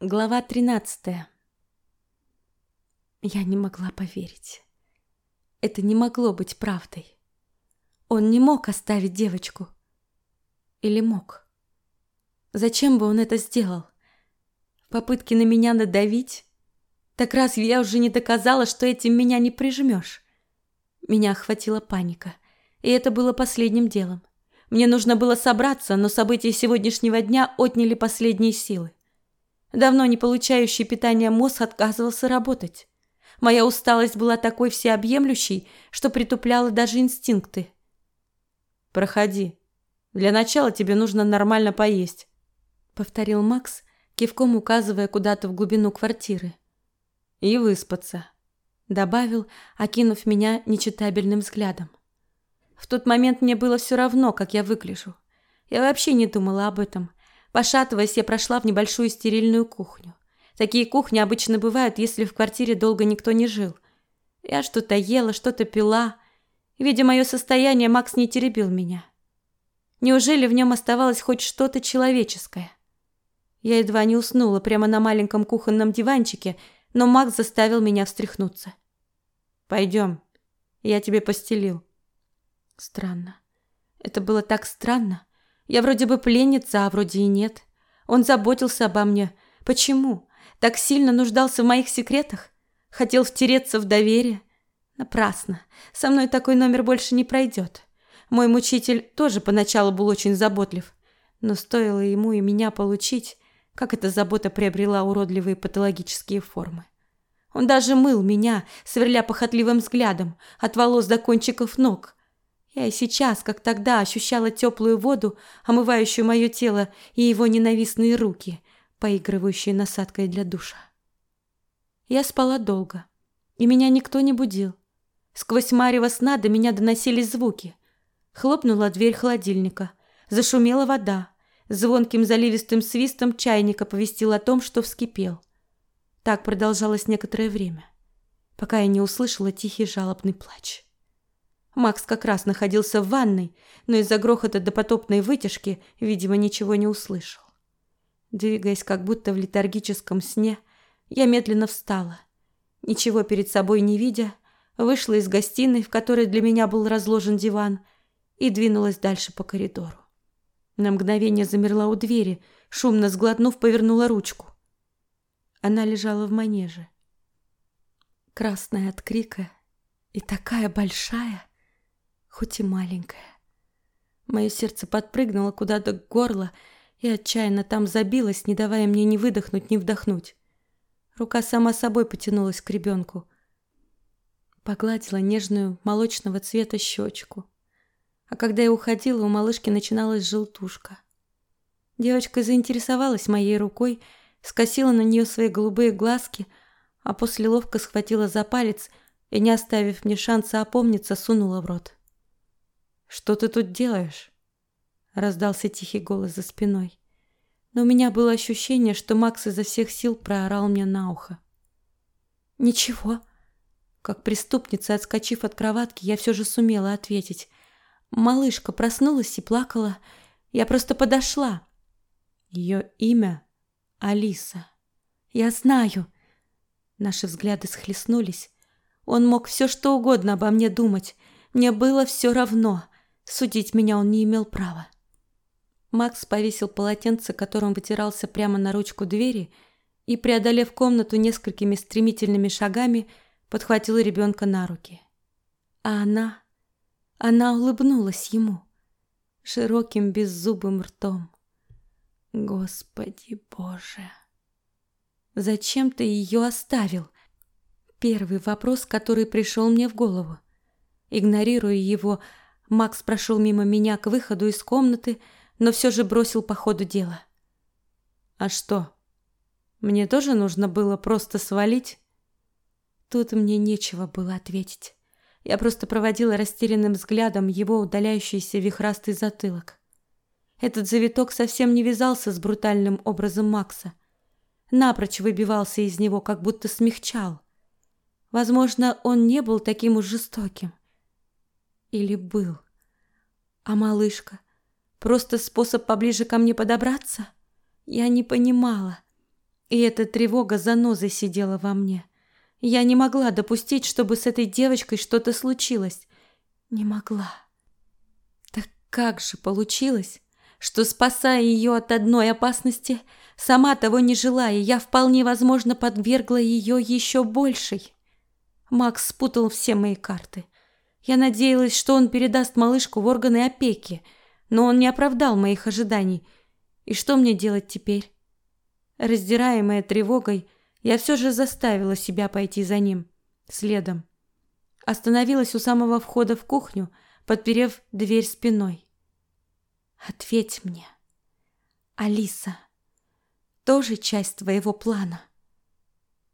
Глава тринадцатая. Я не могла поверить. Это не могло быть правдой. Он не мог оставить девочку. Или мог? Зачем бы он это сделал? Попытки на меня надавить? Так разве я уже не доказала, что этим меня не прижмешь? Меня охватила паника, и это было последним делом. Мне нужно было собраться, но события сегодняшнего дня отняли последние силы. Давно не получающий питания мозг отказывался работать. Моя усталость была такой всеобъемлющей, что притупляла даже инстинкты. «Проходи. Для начала тебе нужно нормально поесть», — повторил Макс, кивком указывая куда-то в глубину квартиры. «И выспаться», — добавил, окинув меня нечитабельным взглядом. В тот момент мне было все равно, как я выгляжу. Я вообще не думала об этом, Пошатываясь, я прошла в небольшую стерильную кухню. Такие кухни обычно бывают, если в квартире долго никто не жил. Я что-то ела, что-то пила. Видя мое состояние, Макс не теребил меня. Неужели в нем оставалось хоть что-то человеческое? Я едва не уснула прямо на маленьком кухонном диванчике, но Макс заставил меня встряхнуться. «Пойдем, я тебе постелил». Странно. Это было так странно. Я вроде бы пленница, а вроде и нет. Он заботился обо мне. Почему? Так сильно нуждался в моих секретах? Хотел втереться в доверие? Напрасно. Со мной такой номер больше не пройдет. Мой мучитель тоже поначалу был очень заботлив. Но стоило ему и меня получить, как эта забота приобрела уродливые патологические формы. Он даже мыл меня, сверля похотливым взглядом, от волос до кончиков ног, я и сейчас, как тогда, ощущала теплую воду, омывающую мое тело, и его ненавистные руки, поигрывающие насадкой для душа. Я спала долго, и меня никто не будил. Сквозь марево сна до меня доносились звуки. Хлопнула дверь холодильника, зашумела вода, звонким заливистым свистом чайника повестил о том, что вскипел. Так продолжалось некоторое время, пока я не услышала тихий жалобный плач. Макс как раз находился в ванной, но из-за грохота допотопной вытяжки, видимо, ничего не услышал. Двигаясь как будто в летаргическом сне, я медленно встала. Ничего перед собой не видя, вышла из гостиной, в которой для меня был разложен диван, и двинулась дальше по коридору. На мгновение замерла у двери, шумно сглотнув, повернула ручку. Она лежала в манеже. Красная от крика и такая большая хоть и маленькая. Мое сердце подпрыгнуло куда-то к горлу и отчаянно там забилось, не давая мне ни выдохнуть, ни вдохнуть. Рука сама собой потянулась к ребенку. Погладила нежную молочного цвета щечку. А когда я уходила, у малышки начиналась желтушка. Девочка заинтересовалась моей рукой, скосила на нее свои голубые глазки, а после ловко схватила за палец и, не оставив мне шанса опомниться, сунула в рот. «Что ты тут делаешь?» Раздался тихий голос за спиной. Но у меня было ощущение, что Макс изо всех сил проорал мне на ухо. «Ничего». Как преступница, отскочив от кроватки, я все же сумела ответить. Малышка проснулась и плакала. Я просто подошла. Ее имя Алиса. Я знаю. Наши взгляды схлестнулись. Он мог все что угодно обо мне думать. Мне было все равно. Судить меня он не имел права. Макс повесил полотенце, которым вытирался прямо на ручку двери, и, преодолев комнату несколькими стремительными шагами, подхватил ребенка на руки. А она... Она улыбнулась ему широким беззубым ртом. Господи Боже! Зачем ты ее оставил? Первый вопрос, который пришел мне в голову. Игнорируя его, Макс прошел мимо меня к выходу из комнаты, но все же бросил по ходу дела. «А что? Мне тоже нужно было просто свалить?» Тут мне нечего было ответить. Я просто проводила растерянным взглядом его удаляющийся вихрастый затылок. Этот завиток совсем не вязался с брутальным образом Макса. Напрочь выбивался из него, как будто смягчал. Возможно, он не был таким уж жестоким. Или был? А малышка? Просто способ поближе ко мне подобраться? Я не понимала. И эта тревога занозой сидела во мне. Я не могла допустить, чтобы с этой девочкой что-то случилось. Не могла. Так как же получилось, что, спасая ее от одной опасности, сама того не желая, я вполне возможно подвергла ее еще большей? Макс спутал все мои карты. Я надеялась, что он передаст малышку в органы опеки, но он не оправдал моих ожиданий. И что мне делать теперь? Раздираемая тревогой, я все же заставила себя пойти за ним, следом. Остановилась у самого входа в кухню, подперев дверь спиной. Ответь мне, Алиса, тоже часть твоего плана?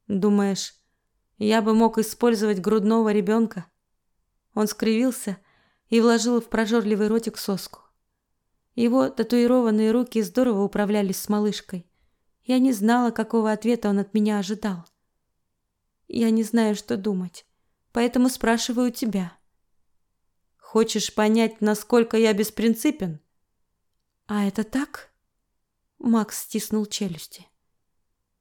Думаешь, я бы мог использовать грудного ребенка? Он скривился и вложил в прожорливый ротик соску. Его татуированные руки здорово управлялись с малышкой. Я не знала, какого ответа он от меня ожидал. Я не знаю, что думать, поэтому спрашиваю тебя. Хочешь понять, насколько я беспринципен? А это так? Макс стиснул челюсти.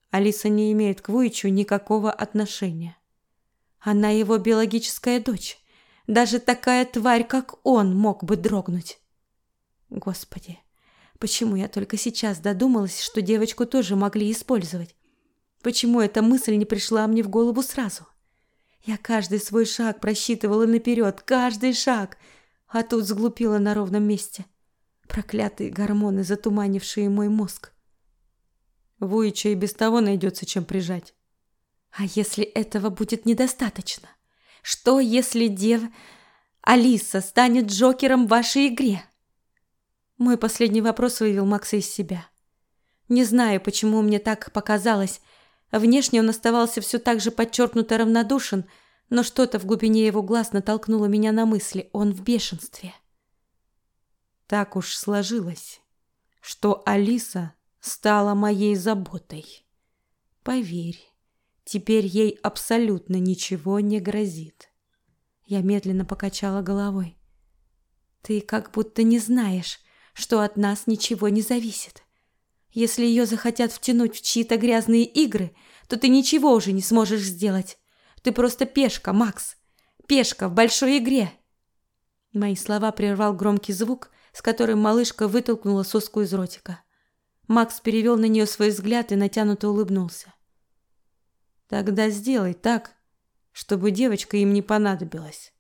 Алиса не имеет к Вуичу никакого отношения. Она его биологическая дочь. Даже такая тварь, как он, мог бы дрогнуть. Господи, Почему я только сейчас додумалась, что девочку тоже могли использовать? Почему эта мысль не пришла мне в голову сразу? Я каждый свой шаг просчитывала наперед, каждый шаг, а тут сглупила на ровном месте. Проклятые гормоны, затуманившие мой мозг. Вуича и без того найдется чем прижать. А если этого будет недостаточно? Что, если дев... Алиса станет Джокером в вашей игре? Мой последний вопрос вывел Макса из себя. Не знаю, почему мне так показалось. Внешне он оставался все так же подчеркнуто равнодушен, но что-то в глубине его глаз натолкнуло меня на мысли. Он в бешенстве. Так уж сложилось, что Алиса стала моей заботой. Поверь, теперь ей абсолютно ничего не грозит. Я медленно покачала головой. Ты как будто не знаешь, что от нас ничего не зависит. Если ее захотят втянуть в чьи-то грязные игры, то ты ничего уже не сможешь сделать. Ты просто пешка, Макс. Пешка в большой игре. Мои слова прервал громкий звук, с которым малышка вытолкнула соску из ротика. Макс перевел на нее свой взгляд и натянуто улыбнулся. Тогда сделай так, чтобы девочка им не понадобилась.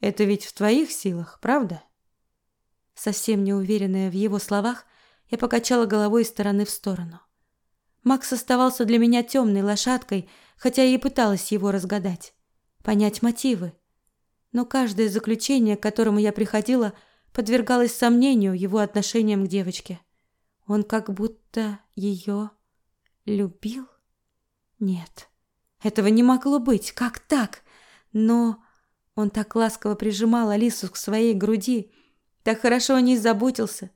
Это ведь в твоих силах, правда? Совсем не уверенная в его словах, я покачала головой из стороны в сторону. Макс оставался для меня темной лошадкой, хотя я и пыталась его разгадать, понять мотивы. Но каждое заключение, к которому я приходила, подвергалось сомнению его отношением к девочке. Он как будто ее любил? Нет, этого не могло быть. Как так? Но он так ласково прижимал Алису к своей груди, так хорошо о ней заботился.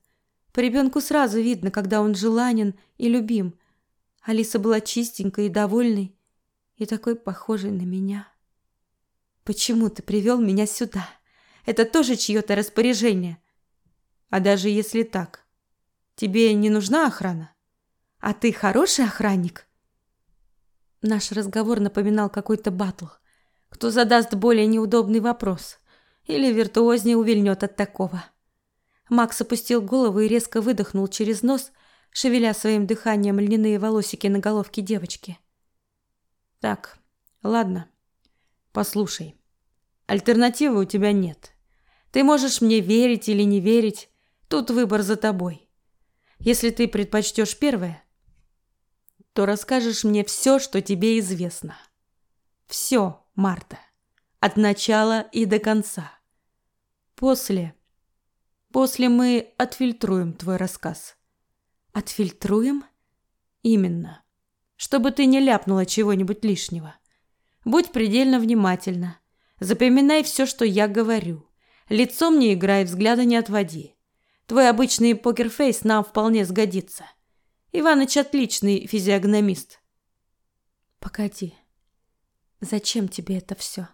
По ребенку сразу видно, когда он желанен и любим. Алиса была чистенькой и довольной, и такой похожей на меня. Почему ты привел меня сюда? Это тоже чье-то распоряжение. А даже если так, тебе не нужна охрана? А ты хороший охранник? Наш разговор напоминал какой-то батл. Кто задаст более неудобный вопрос или виртуознее увильнет от такого. Макс опустил голову и резко выдохнул через нос, шевеля своим дыханием льняные волосики на головке девочки. Так, ладно. Послушай. Альтернативы у тебя нет. Ты можешь мне верить или не верить, тут выбор за тобой. Если ты предпочтешь первое, то расскажешь мне все, что тебе известно. Все, Марта, от начала и до конца. После После мы отфильтруем твой рассказ. Отфильтруем? Именно. Чтобы ты не ляпнула чего-нибудь лишнего. Будь предельно внимательна. Запоминай все, что я говорю. Лицом не играй, взгляда не отводи. Твой обычный покерфейс нам вполне сгодится. Иваныч отличный физиогномист. Погоди. Зачем тебе это все?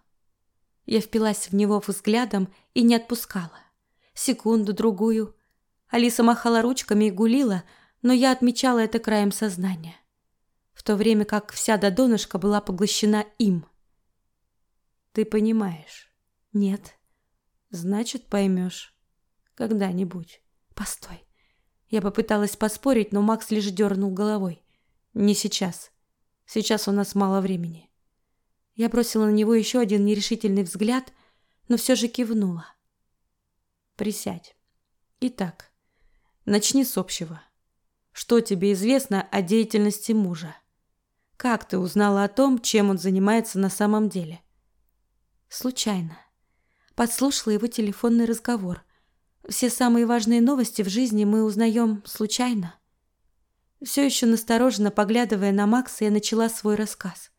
Я впилась в него взглядом и не отпускала секунду-другую. Алиса махала ручками и гулила, но я отмечала это краем сознания. В то время как вся до была поглощена им. Ты понимаешь? Нет. Значит, поймешь. Когда-нибудь. Постой. Я попыталась поспорить, но Макс лишь дернул головой. Не сейчас. Сейчас у нас мало времени. Я бросила на него еще один нерешительный взгляд, но все же кивнула. Присядь. Итак, начни с общего. Что тебе известно о деятельности мужа? Как ты узнала о том, чем он занимается на самом деле? Случайно. Подслушала его телефонный разговор. Все самые важные новости в жизни мы узнаем случайно. Все еще настороженно поглядывая на Макса, я начала свой рассказ.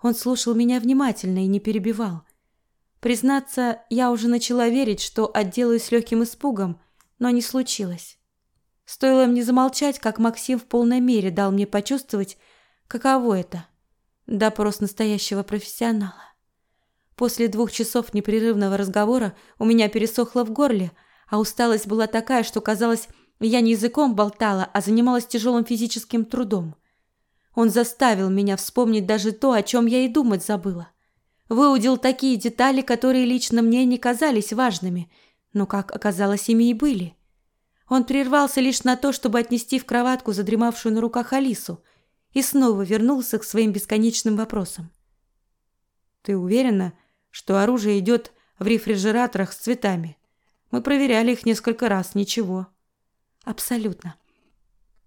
Он слушал меня внимательно и не перебивал. Признаться, я уже начала верить, что отделаюсь легким испугом, но не случилось. Стоило мне замолчать, как Максим в полной мере дал мне почувствовать, каково это – допрос настоящего профессионала. После двух часов непрерывного разговора у меня пересохло в горле, а усталость была такая, что казалось, я не языком болтала, а занималась тяжелым физическим трудом. Он заставил меня вспомнить даже то, о чем я и думать забыла. Выудил такие детали, которые лично мне не казались важными, но, как оказалось, ими и были. Он прервался лишь на то, чтобы отнести в кроватку задремавшую на руках Алису, и снова вернулся к своим бесконечным вопросам. «Ты уверена, что оружие идет в рефрижераторах с цветами? Мы проверяли их несколько раз, ничего». Абсолютно.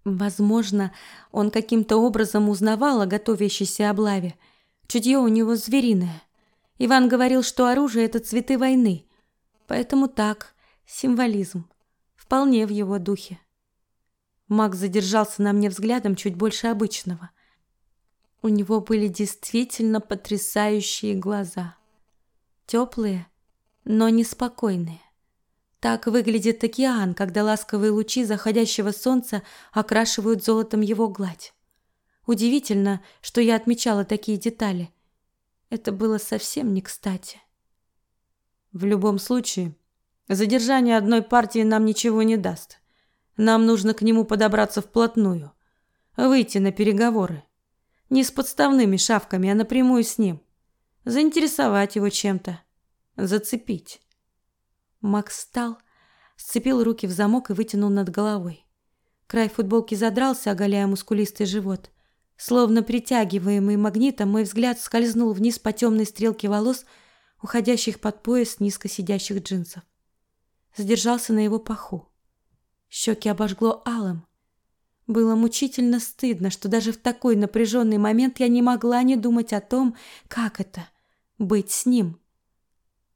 Возможно, он каким-то образом узнавал о готовящейся облаве. Чутье у него звериное. Иван говорил, что оружие – это цветы войны. Поэтому так, символизм. Вполне в его духе. Макс задержался на мне взглядом чуть больше обычного. У него были действительно потрясающие глаза. Теплые, но неспокойные. Так выглядит океан, когда ласковые лучи заходящего солнца окрашивают золотом его гладь. Удивительно, что я отмечала такие детали. Это было совсем не кстати. В любом случае, задержание одной партии нам ничего не даст. Нам нужно к нему подобраться вплотную, выйти на переговоры. Не с подставными шавками, а напрямую с ним. Заинтересовать его чем-то, зацепить. Макс встал, сцепил руки в замок и вытянул над головой. Край футболки задрался, оголяя мускулистый живот. Словно притягиваемый магнитом, мой взгляд скользнул вниз по темной стрелке волос, уходящих под пояс низко сидящих джинсов. Задержался на его паху. Щеки обожгло алым. Было мучительно стыдно, что даже в такой напряженный момент я не могла не думать о том, как это — быть с ним,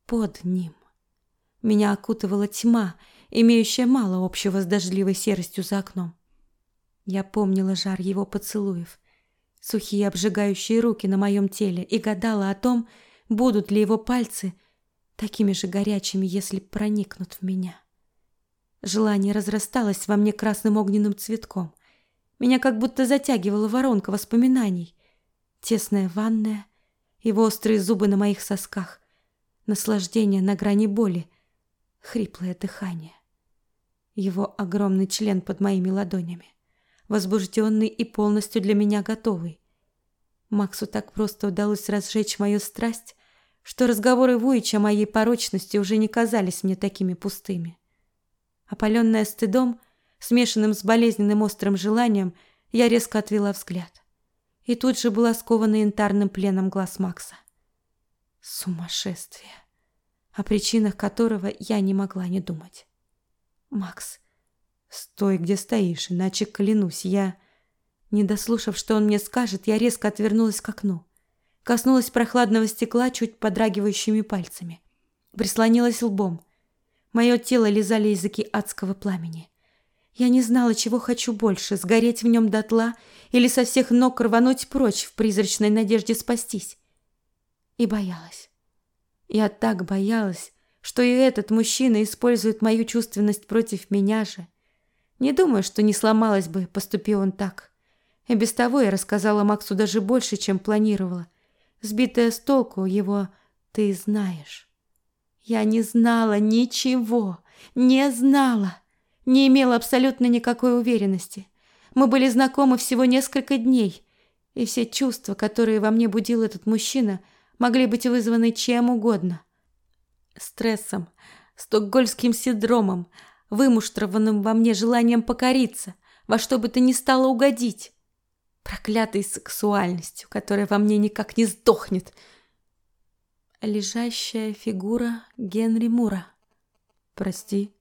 под ним. Меня окутывала тьма, имеющая мало общего с дождливой серостью за окном. Я помнила жар его поцелуев, сухие обжигающие руки на моем теле и гадала о том, будут ли его пальцы такими же горячими, если проникнут в меня. Желание разрасталось во мне красным огненным цветком. Меня как будто затягивала воронка воспоминаний. Тесная ванная, его острые зубы на моих сосках, наслаждение на грани боли, хриплое дыхание. Его огромный член под моими ладонями, возбужденный и полностью для меня готовый. Максу так просто удалось разжечь мою страсть, что разговоры Вуича о моей порочности уже не казались мне такими пустыми. Опаленная стыдом, смешанным с болезненным острым желанием, я резко отвела взгляд. И тут же была скована янтарным пленом глаз Макса. Сумасшествие о причинах которого я не могла не думать. Макс, стой, где стоишь, иначе клянусь, я не дослушав, что он мне скажет, я резко отвернулась к окну, коснулась прохладного стекла чуть подрагивающими пальцами, прислонилась лбом. Мое тело лизали языки адского пламени. Я не знала, чего хочу больше: сгореть в нем дотла или со всех ног рвануть прочь в призрачной надежде спастись. И боялась. Я так боялась, что и этот мужчина использует мою чувственность против меня же. Не думаю, что не сломалась бы, поступил он так. И без того я рассказала Максу даже больше, чем планировала. Сбитая с толку его «ты знаешь». Я не знала ничего, не знала, не имела абсолютно никакой уверенности. Мы были знакомы всего несколько дней, И все чувства, которые во мне будил этот мужчина, могли быть вызваны чем угодно. Стрессом, стокгольским синдромом, вымуштрованным во мне желанием покориться, во что бы то ни стало угодить, проклятой сексуальностью, которая во мне никак не сдохнет. Лежащая фигура Генри Мура. Прости.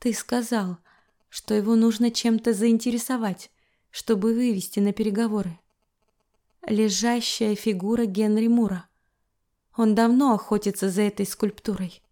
Ты сказал, что его нужно чем-то заинтересовать, чтобы вывести на переговоры. Лежащая фигура Генри Мура. Он давно охотится за этой скульптурой.